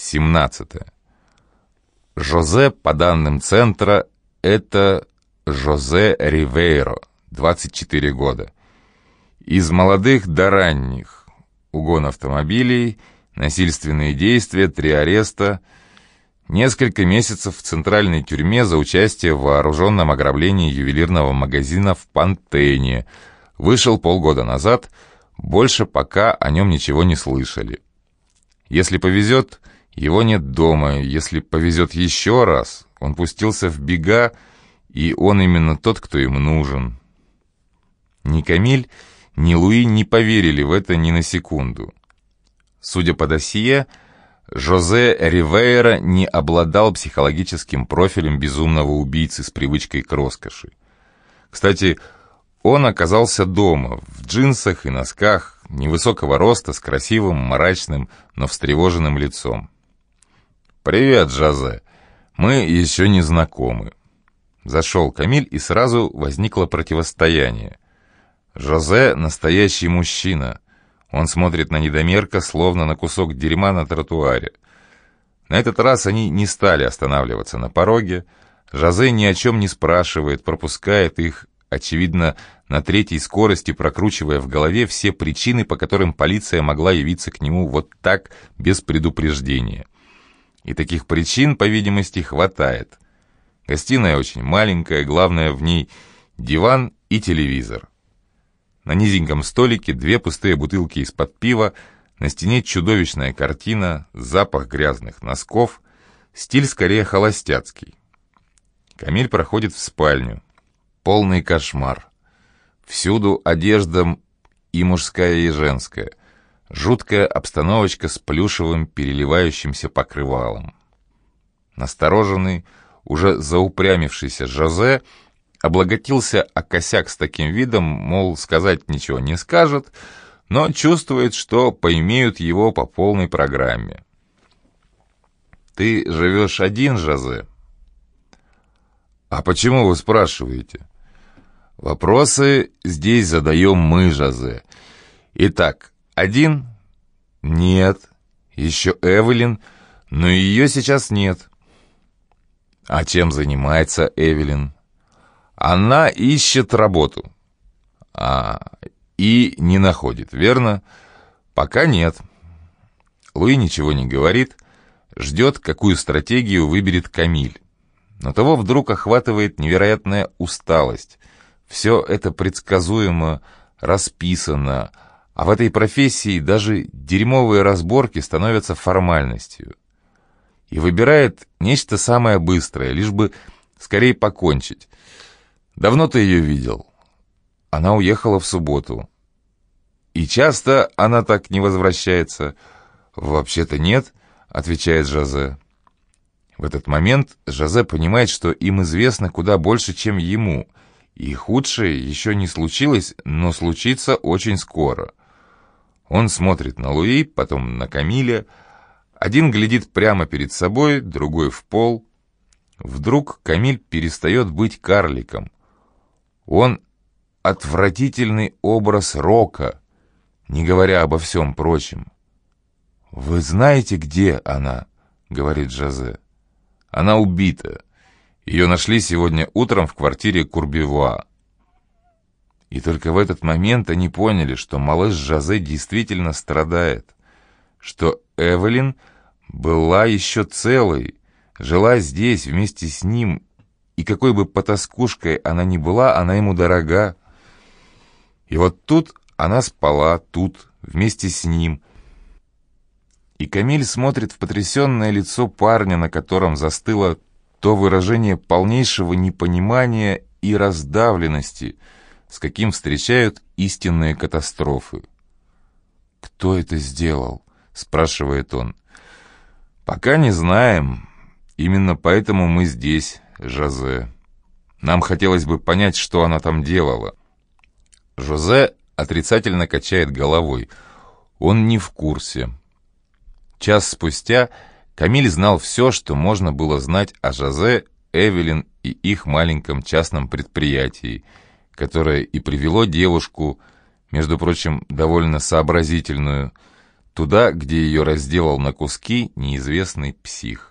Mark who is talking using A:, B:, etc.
A: 17. Жозе, по данным центра, это Жозе Ривейро, 24 года. Из молодых до ранних. Угон автомобилей, насильственные действия, три ареста, несколько месяцев в центральной тюрьме за участие в вооруженном ограблении ювелирного магазина в Пантене. Вышел полгода назад, больше пока о нем ничего не слышали. Если повезет, его нет дома, если повезет еще раз, он пустился в бега, и он именно тот, кто им нужен. Ни Камиль, ни Луи не поверили в это ни на секунду. Судя по досье, Жозе Ривейра не обладал психологическим профилем безумного убийцы с привычкой к роскоши. Кстати, он оказался дома, в джинсах и носках, невысокого роста, с красивым, мрачным, но встревоженным лицом. «Привет, Жозе. Мы еще не знакомы». Зашел Камиль, и сразу возникло противостояние. Жозе — настоящий мужчина. Он смотрит на недомерка, словно на кусок дерьма на тротуаре. На этот раз они не стали останавливаться на пороге. Жозе ни о чем не спрашивает, пропускает их, очевидно, на третьей скорости, прокручивая в голове все причины, по которым полиция могла явиться к нему вот так, без предупреждения. И таких причин, по видимости, хватает. Гостиная очень маленькая, главное в ней диван и телевизор. На низеньком столике две пустые бутылки из-под пива, на стене чудовищная картина, запах грязных носков, стиль скорее холостяцкий. Камиль проходит в спальню. Полный кошмар. Всюду одежда и мужская, и женская. Жуткая обстановочка с плюшевым переливающимся покрывалом. Настороженный, уже заупрямившийся Жозе облаготился о косяк с таким видом, мол, сказать ничего не скажет, но чувствует, что поимеют его по полной программе. «Ты живешь один, Жозе?» «А почему вы спрашиваете?» «Вопросы здесь задаем мы, Жозе. Итак, один?» «Нет. Еще Эвелин, но ее сейчас нет». «А чем занимается Эвелин?» Она ищет работу. А, и не находит, верно? Пока нет. Луи ничего не говорит, ждет, какую стратегию выберет Камиль. Но того вдруг охватывает невероятная усталость. Все это предсказуемо, расписано, а в этой профессии даже дерьмовые разборки становятся формальностью. И выбирает нечто самое быстрое, лишь бы скорее покончить. Давно ты ее видел? Она уехала в субботу. И часто она так не возвращается? Вообще-то нет, отвечает Жозе. В этот момент Жозе понимает, что им известно куда больше, чем ему, и худшее еще не случилось, но случится очень скоро. Он смотрит на Луи, потом на Камиля. Один глядит прямо перед собой, другой в пол. Вдруг Камиль перестает быть карликом. Он отвратительный образ Рока, не говоря обо всем прочем. «Вы знаете, где она?» — говорит Жозе. «Она убита. Ее нашли сегодня утром в квартире Курбивуа». И только в этот момент они поняли, что малыш Жозе действительно страдает, что Эвелин была еще целой, жила здесь вместе с ним и какой бы потаскушкой она ни была, она ему дорога. И вот тут она спала, тут, вместе с ним. И Камиль смотрит в потрясенное лицо парня, на котором застыло то выражение полнейшего непонимания и раздавленности, с каким встречают истинные катастрофы. «Кто это сделал?» — спрашивает он. «Пока не знаем. Именно поэтому мы здесь». Жозе. Нам хотелось бы понять, что она там делала. Жозе отрицательно качает головой. Он не в курсе. Час спустя Камиль знал все, что можно было знать о Жозе, Эвелин и их маленьком частном предприятии, которое и привело девушку, между прочим, довольно сообразительную, Туда, где ее разделал на куски неизвестный псих.